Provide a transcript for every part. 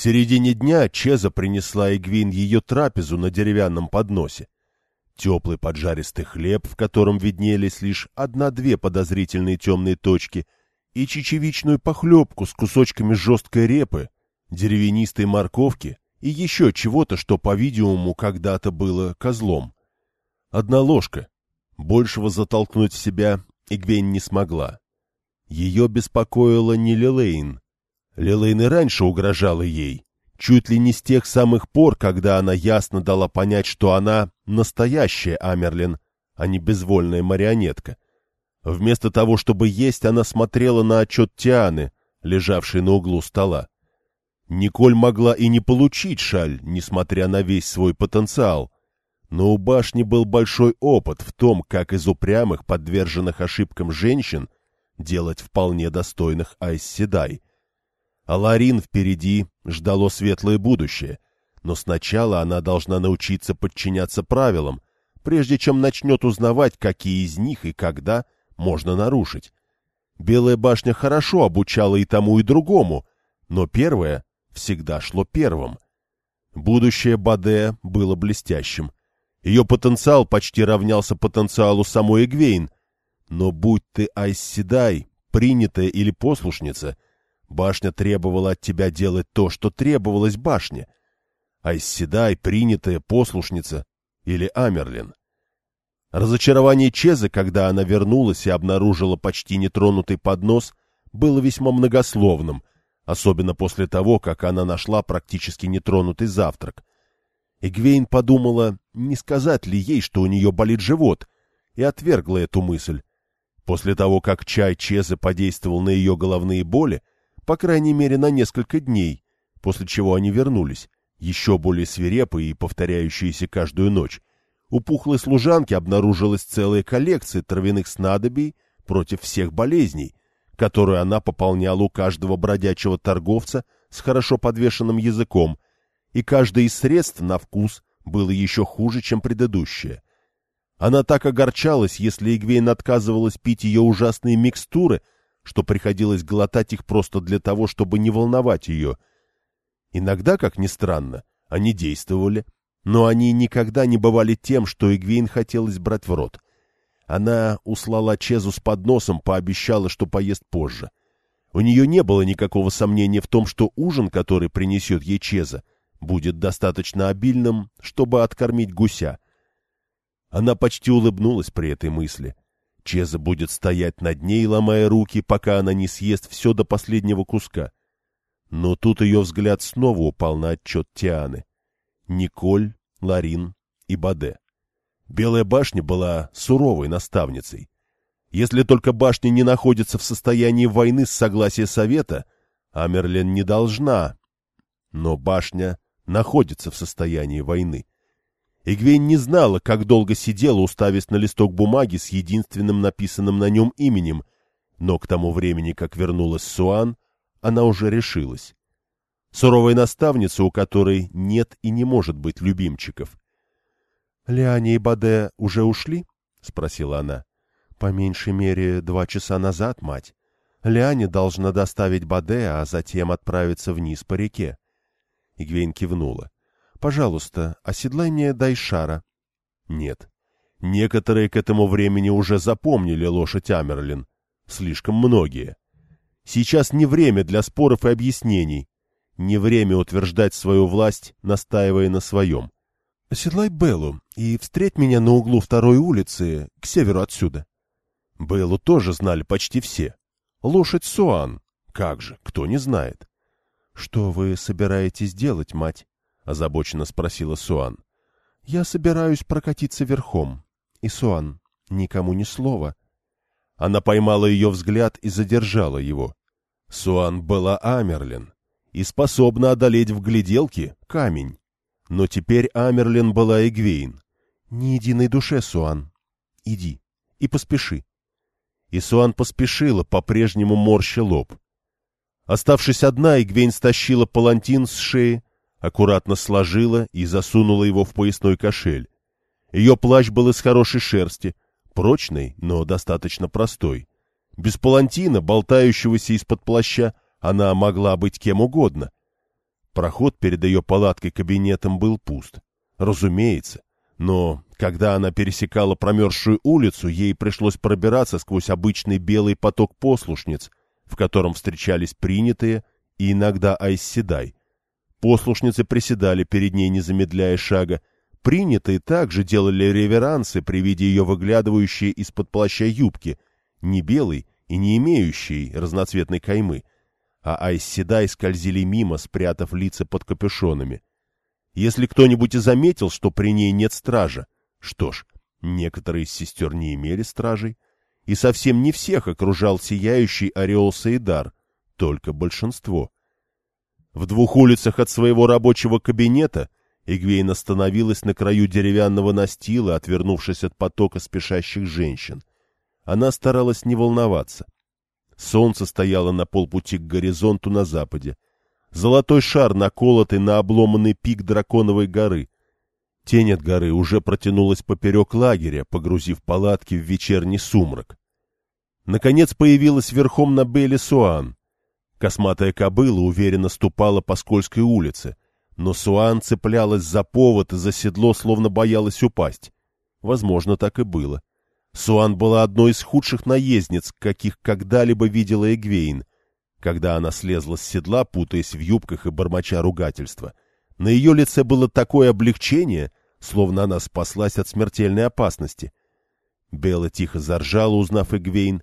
середине дня Чеза принесла Игвин ее трапезу на деревянном подносе. Теплый поджаристый хлеб, в котором виднелись лишь одна-две подозрительные темные точки, и чечевичную похлебку с кусочками жесткой репы, деревянистой морковки и еще чего-то, что, по-видимому, когда-то было козлом. Одна ложка. Большего затолкнуть в себя Игвейн не смогла. Ее беспокоила не Лилейн. Лилейн и раньше угрожала ей, чуть ли не с тех самых пор, когда она ясно дала понять, что она настоящая Амерлин, а не безвольная марионетка. Вместо того, чтобы есть, она смотрела на отчет Тианы, лежавший на углу стола. Николь могла и не получить шаль, несмотря на весь свой потенциал. Но у башни был большой опыт в том, как из упрямых, подверженных ошибкам женщин делать вполне достойных Айсседай. А Ларин впереди ждало светлое будущее, но сначала она должна научиться подчиняться правилам, прежде чем начнет узнавать, какие из них и когда можно нарушить. Белая башня хорошо обучала и тому, и другому, но первое всегда шло первым. Будущее Баде было блестящим. Ее потенциал почти равнялся потенциалу самой Эгвейн. Но будь ты Айсседай, принятая или послушница, башня требовала от тебя делать то, что требовалось башне. Айсседай, принятая послушница или Амерлин. Разочарование Чезы, когда она вернулась и обнаружила почти нетронутый поднос, было весьма многословным, особенно после того, как она нашла практически нетронутый завтрак. Эгвейн подумала, не сказать ли ей, что у нее болит живот, и отвергла эту мысль. После того, как чай Чезы подействовал на ее головные боли, по крайней мере на несколько дней, после чего они вернулись, еще более свирепые и повторяющиеся каждую ночь, у пухлой служанки обнаружилась целая коллекция травяных снадобий против всех болезней, которую она пополняла у каждого бродячего торговца с хорошо подвешенным языком, и каждое из средств на вкус было еще хуже, чем предыдущее. Она так огорчалась, если Игвейн отказывалась пить ее ужасные микстуры, что приходилось глотать их просто для того, чтобы не волновать ее. Иногда, как ни странно, они действовали, но они никогда не бывали тем, что Игвейн хотелось брать в рот — она услала Чезу с подносом, пообещала, что поест позже. У нее не было никакого сомнения в том, что ужин, который принесет ей Чеза, будет достаточно обильным, чтобы откормить гуся. Она почти улыбнулась при этой мысли. Чеза будет стоять над ней, ломая руки, пока она не съест все до последнего куска. Но тут ее взгляд снова упал на отчет Тианы. Николь, Ларин и Баде. Белая башня была суровой наставницей. Если только башня не находится в состоянии войны с согласия Совета, Амерлин не должна. Но башня находится в состоянии войны. Игвейн не знала, как долго сидела, уставясь на листок бумаги с единственным написанным на нем именем, но к тому времени, как вернулась Суан, она уже решилась. Суровая наставница, у которой нет и не может быть любимчиков. «Лиане и Баде уже ушли?» — спросила она. «По меньшей мере два часа назад, мать. Лиане должна доставить Баде, а затем отправиться вниз по реке». Игвейн кивнула. «Пожалуйста, оседлай мне Дайшара». «Нет. Некоторые к этому времени уже запомнили лошадь Амерлин. Слишком многие. Сейчас не время для споров и объяснений. Не время утверждать свою власть, настаивая на своем. Оседлай Беллу и встреть меня на углу второй улицы, к северу отсюда. Беллу тоже знали почти все. Лошадь Суан. Как же, кто не знает. — Что вы собираетесь делать, мать? — озабоченно спросила Суан. — Я собираюсь прокатиться верхом. И, Суан, никому ни слова. Она поймала ее взгляд и задержала его. Суан была Амерлин и способна одолеть в гляделке камень. Но теперь Амерлин была Эгвейн. «Ни единой душе, Суан. Иди и поспеши». И Суан поспешила, по-прежнему морща лоб. Оставшись одна, Игвейн стащила палантин с шеи, аккуратно сложила и засунула его в поясной кошель. Ее плащ был из хорошей шерсти, прочный, но достаточно простой. Без палантина, болтающегося из-под плаща, она могла быть кем угодно. Проход перед ее палаткой-кабинетом был пуст. Разумеется. Но когда она пересекала промерзшую улицу, ей пришлось пробираться сквозь обычный белый поток послушниц, в котором встречались принятые и иногда айсседай. Послушницы приседали перед ней, не замедляя шага. Принятые также делали реверансы при виде ее выглядывающей из-под плаща юбки, не белой и не имеющей разноцветной каймы, а айсседай скользили мимо, спрятав лица под капюшонами. Если кто-нибудь и заметил, что при ней нет стража, что ж, некоторые из сестер не имели стражей, и совсем не всех окружал сияющий ореол Саидар, только большинство. В двух улицах от своего рабочего кабинета Игвейн остановилась на краю деревянного настила, отвернувшись от потока спешащих женщин. Она старалась не волноваться. Солнце стояло на полпути к горизонту на западе. Золотой шар, наколотый на обломанный пик драконовой горы. Тень от горы уже протянулась поперек лагеря, погрузив палатки в вечерний сумрак. Наконец появилась верхом на Беле Суан. Косматая кобыла уверенно ступала по скользкой улице, но Суан цеплялась за повод и за седло, словно боялась упасть. Возможно, так и было. Суан была одной из худших наездниц, каких когда-либо видела Эгвейн. Когда она слезла с седла, путаясь в юбках и бормоча ругательства, на ее лице было такое облегчение, словно она спаслась от смертельной опасности. Белла тихо заржала, узнав Эгвейн.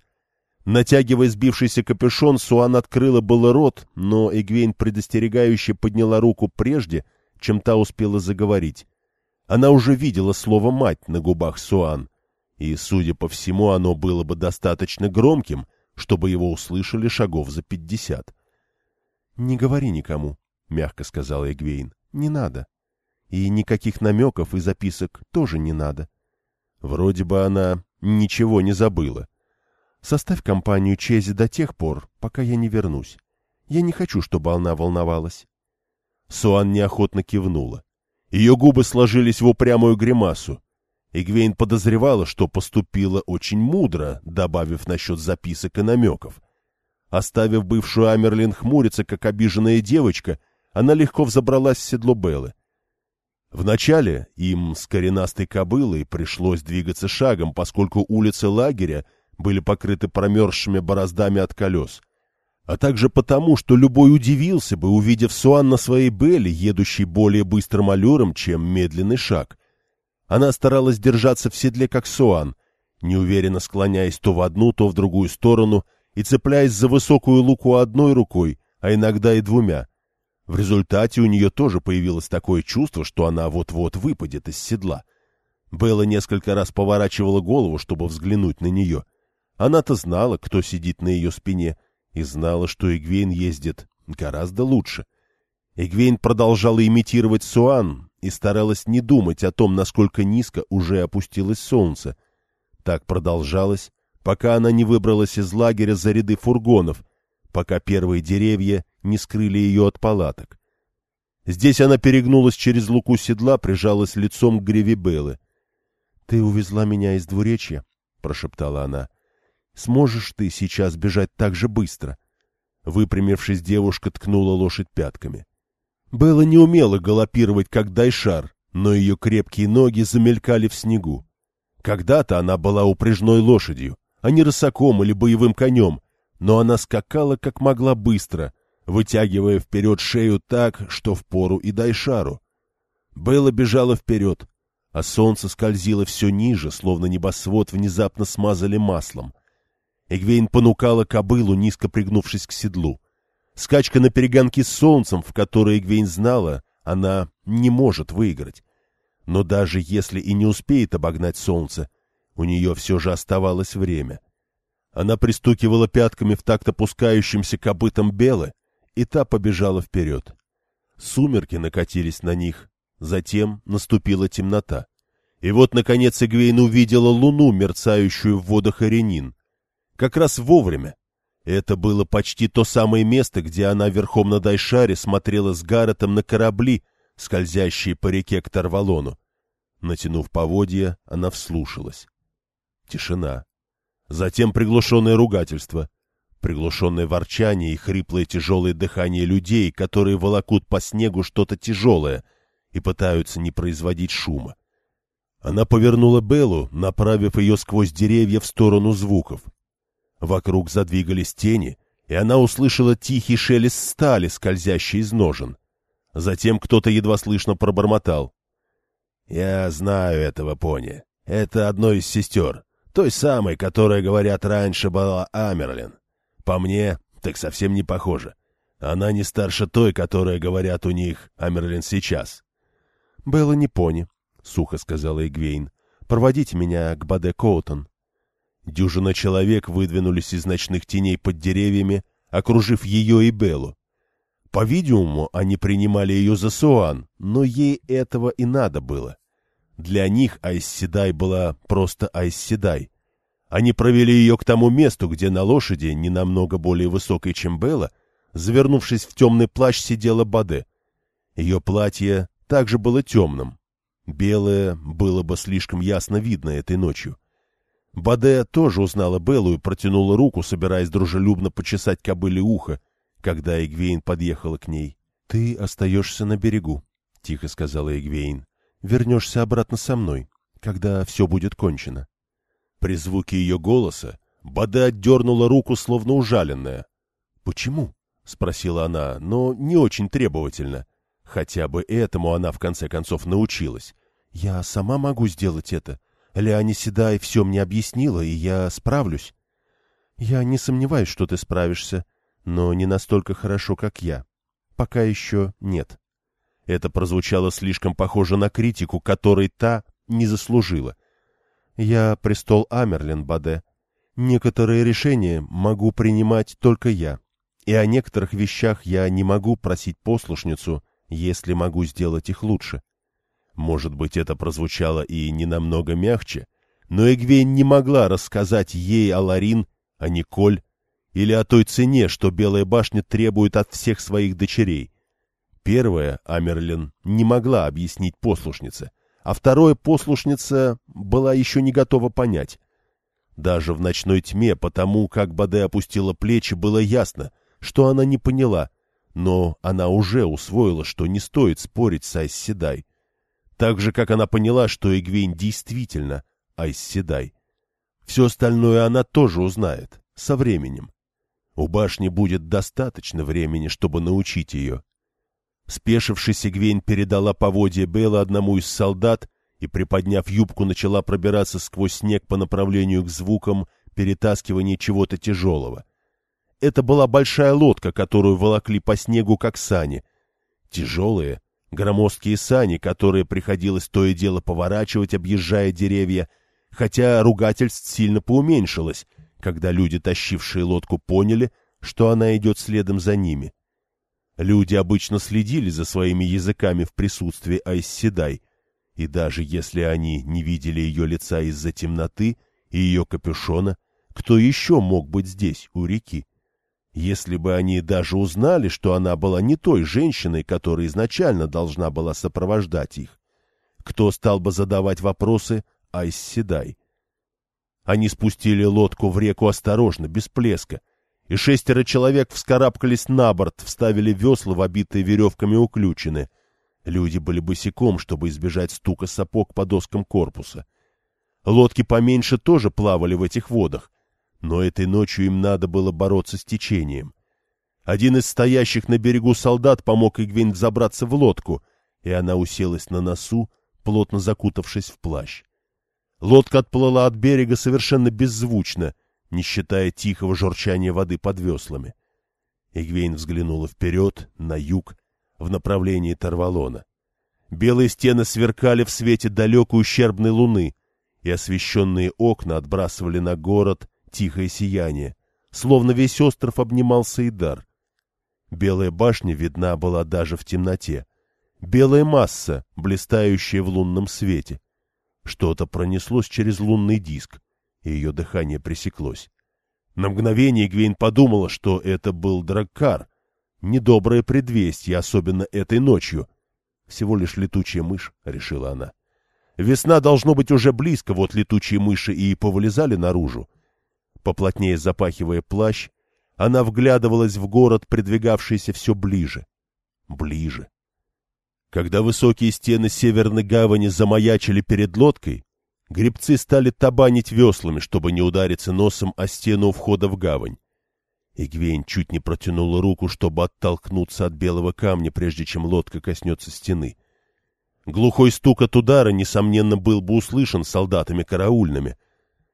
Натягивая сбившийся капюшон, Суан открыла было рот, но Эгвейн предостерегающе подняла руку прежде, чем та успела заговорить. Она уже видела слово «мать» на губах Суан — и, судя по всему, оно было бы достаточно громким, чтобы его услышали шагов за пятьдесят. — Не говори никому, — мягко сказала Эгвейн. — Не надо. И никаких намеков и записок тоже не надо. Вроде бы она ничего не забыла. Составь компанию Чези до тех пор, пока я не вернусь. Я не хочу, чтобы она волновалась. Суан неохотно кивнула. Ее губы сложились в упрямую гримасу. Игвейн подозревала, что поступила очень мудро, добавив насчет записок и намеков. Оставив бывшую Амерлин хмуриться, как обиженная девочка, она легко взобралась в седло Беллы. Вначале им с коренастой кобылой пришлось двигаться шагом, поскольку улицы лагеря были покрыты промерзшими бороздами от колес, а также потому, что любой удивился бы, увидев Суан на своей Белле, едущей более быстрым аллюром, чем медленный шаг. Она старалась держаться в седле, как Суан, неуверенно склоняясь то в одну, то в другую сторону и цепляясь за высокую луку одной рукой, а иногда и двумя. В результате у нее тоже появилось такое чувство, что она вот-вот выпадет из седла. Белла несколько раз поворачивала голову, чтобы взглянуть на нее. Она-то знала, кто сидит на ее спине, и знала, что Игвейн ездит гораздо лучше. Игвейн продолжала имитировать Суан, и старалась не думать о том, насколько низко уже опустилось солнце. Так продолжалось, пока она не выбралась из лагеря за ряды фургонов, пока первые деревья не скрыли ее от палаток. Здесь она перегнулась через луку седла, прижалась лицом к гриве Беллы. — Ты увезла меня из двуречья, — прошептала она. — Сможешь ты сейчас бежать так же быстро? Выпрямившись, девушка ткнула лошадь пятками. Белла не умела галопировать, как Дайшар, но ее крепкие ноги замелькали в снегу. Когда-то она была упряжной лошадью, а не рысаком или боевым конем, но она скакала как могла быстро, вытягивая вперед шею так, что впору и Дайшару. Белла бежала вперед, а солнце скользило все ниже, словно небосвод внезапно смазали маслом. Эгвейн понукала кобылу, низко пригнувшись к седлу. Скачка на перегонки с солнцем, в которой Эгвейн знала, она не может выиграть. Но даже если и не успеет обогнать солнце, у нее все же оставалось время. Она пристукивала пятками в такт опускающимся копытом Белы, и та побежала вперед. Сумерки накатились на них, затем наступила темнота. И вот, наконец, Эгвейн увидела луну, мерцающую в водах Аренин. Как раз вовремя, это было почти то самое место, где она верхом на Дайшаре смотрела с Гарретом на корабли, скользящие по реке к Тарвалону. Натянув поводья, она вслушалась. Тишина. Затем приглушенное ругательство. Приглушенное ворчание и хриплое тяжелое дыхание людей, которые волокут по снегу что-то тяжелое и пытаются не производить шума. Она повернула Беллу, направив ее сквозь деревья в сторону звуков. Вокруг задвигались тени, и она услышала тихий шелест стали, скользящий из ножен. Затем кто-то едва слышно пробормотал. — Я знаю этого пони. Это одно из сестер. Той самой, которая, говорят, раньше была Амерлин. По мне, так совсем не похоже. Она не старше той, которая, говорят, у них Амерлин сейчас. — Белла не пони, — сухо сказала Игвейн. — Проводите меня к Баде Коутон. Дюжина человек выдвинулись из ночных теней под деревьями, окружив ее и Беллу. По-видимому, они принимали ее за Суан, но ей этого и надо было. Для них Айсседай была просто Айсседай. Они провели ее к тому месту, где на лошади, не намного более высокой, чем Белла, завернувшись в темный плащ, сидела Баде. Ее платье также было темным. Белое было бы слишком ясно видно этой ночью. Баде тоже узнала Беллу и протянула руку, собираясь дружелюбно почесать кобыле ухо, когда Эгвейн подъехала к ней. — Ты остаешься на берегу, — тихо сказала Эгвейн. — Вернешься обратно со мной, когда все будет кончено. При звуке ее голоса Баде отдернула руку, словно ужаленная. — Почему? — спросила она, но не очень требовательно. Хотя бы этому она в конце концов научилась. — Я сама могу сделать это. Леони Седай все мне объяснила, и я справлюсь. — Я не сомневаюсь, что ты справишься, — но не настолько хорошо, как я. Пока еще нет. Это прозвучало слишком похоже на критику, которой та не заслужила. Я престол Амерлин, Баде. Некоторые решения могу принимать только я, и о некоторых вещах я не могу просить послушницу, если могу сделать их лучше. Может быть, это прозвучало и не намного мягче, но Эгвейн не могла рассказать ей о Ларин, о Николь, или о той цене, что Белая башня требует от всех своих дочерей. Первое Амерлин не могла объяснить послушнице, а второе послушница была еще не готова понять. Даже в ночной тьме, потому как Баде опустила плечи, было ясно, что она не поняла, но она уже усвоила, что не стоит спорить с Айсседай. Так же, как она поняла, что Игвейн действительно Айсседай. Все остальное она тоже узнает, со временем. У башни будет достаточно времени, чтобы научить ее. Спешившись, Игвейн передала поводье Белла одному из солдат и, приподняв юбку, начала пробираться сквозь снег по направлению к звукам перетаскивания чего-то тяжелого. Это была большая лодка, которую волокли по снегу, как сани. Тяжелые, громоздкие сани, которые приходилось то и дело поворачивать, объезжая деревья, хотя ругательств сильно поуменьшилось, когда люди, тащившие лодку, поняли, что она идет следом за ними. Люди обычно следили за своими языками в присутствии Айсседай, и даже если они не видели ее лица из-за темноты и ее капюшона, кто еще мог быть здесь, у реки? Если бы они даже узнали, что она была не той женщиной, которая изначально должна была сопровождать их, кто стал бы задавать вопросы Айсседай? Они спустили лодку в реку осторожно, без плеска, и шестеро человек вскарабкались на борт, вставили весла в обитые веревками уключены. Люди были босиком, чтобы избежать стука сапог по доскам корпуса. Лодки поменьше тоже плавали в этих водах, но этой ночью им надо было бороться с течением. Один из стоящих на берегу солдат помог Игвин забраться в лодку, и она уселась на носу, плотно закутавшись в плащ. Лодка отплыла от берега совершенно беззвучно, не считая тихого журчания воды под веслами. Игвейн взглянула вперед, на юг, в направлении Тарвалона. Белые стены сверкали в свете далекой ущербной луны, и освещенные окна отбрасывали на город тихое сияние, словно весь остров обнимал Саидар. Белая башня видна была даже в темноте. Белая масса, блистающая в лунном свете — что-то пронеслось через лунный диск, и ее дыхание пресеклось. На мгновение Гвейн подумала, что это был Драккар. Недоброе предвестие, особенно этой ночью. Всего лишь летучая мышь, — решила она. Весна должно быть уже близко, вот летучие мыши и повылезали наружу. Поплотнее запахивая плащ, она вглядывалась в город, придвигавшийся все ближе. Ближе. Когда высокие стены Северной гавани замаячили перед лодкой, гребцы стали табанить веслами, чтобы не удариться носом о стену у входа в гавань. Игвейн чуть не протянула руку, чтобы оттолкнуться от белого камня, прежде чем лодка коснется стены. Глухой стук от удара, несомненно, был бы услышан солдатами караульными.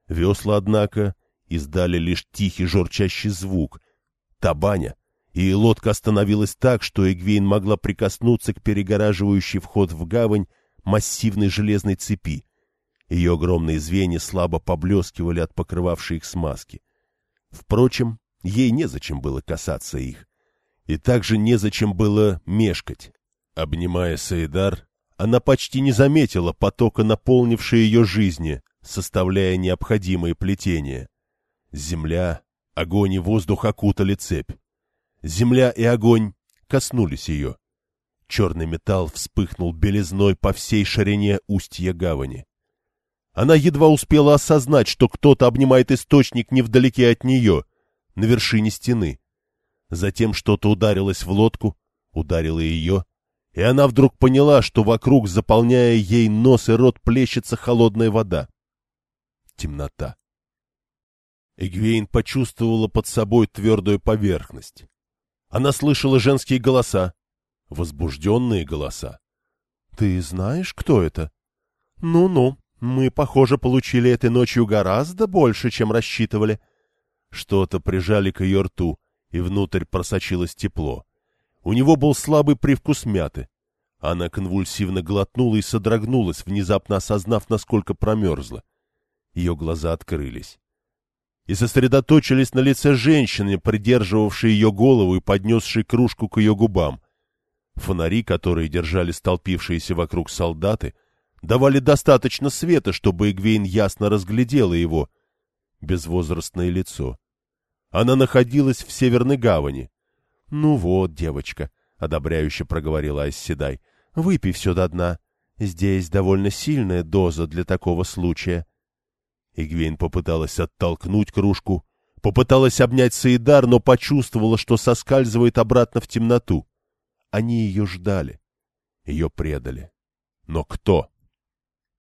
Весла, однако, издали лишь тихий журчащий звук. Табаня, и лодка остановилась так, что Эгвейн могла прикоснуться к перегораживающей вход в гавань массивной железной цепи. Ее огромные звенья слабо поблескивали от покрывавшей их смазки. Впрочем, ей незачем было касаться их. И также незачем было мешкать. Обнимая Саидар, она почти не заметила потока, наполнившей ее жизни, составляя необходимые плетения. Земля, огонь и воздух окутали цепь. Земля и огонь коснулись ее. Черный металл вспыхнул белизной по всей ширине устья гавани. Она едва успела осознать, что кто-то обнимает источник невдалеке от нее, на вершине стены. Затем что-то ударилось в лодку, ударило ее, и она вдруг поняла, что вокруг, заполняя ей нос и рот, плещется холодная вода. Темнота. Эгвейн почувствовала под собой твердую поверхность. Она слышала женские голоса, возбужденные голоса. — Ты знаешь, кто это? Ну — Ну-ну, мы, похоже, получили этой ночью гораздо больше, чем рассчитывали. Что-то прижали к ее рту, и внутрь просочилось тепло. У него был слабый привкус мяты. Она конвульсивно глотнула и содрогнулась, внезапно осознав, насколько промерзла. Ее глаза открылись и сосредоточились на лице женщины, придерживавшей ее голову и поднесшей кружку к ее губам. Фонари, которые держали столпившиеся вокруг солдаты, давали достаточно света, чтобы Игвейн ясно разглядела его безвозрастное лицо. Она находилась в Северной гавани. — Ну вот, девочка, — одобряюще проговорила Айсседай, — выпей все до дна. Здесь довольно сильная доза для такого случая. — Игвейн попыталась оттолкнуть кружку, попыталась обнять Саидар, но почувствовала, что соскальзывает обратно в темноту. Они ее ждали. Ее предали. Но кто?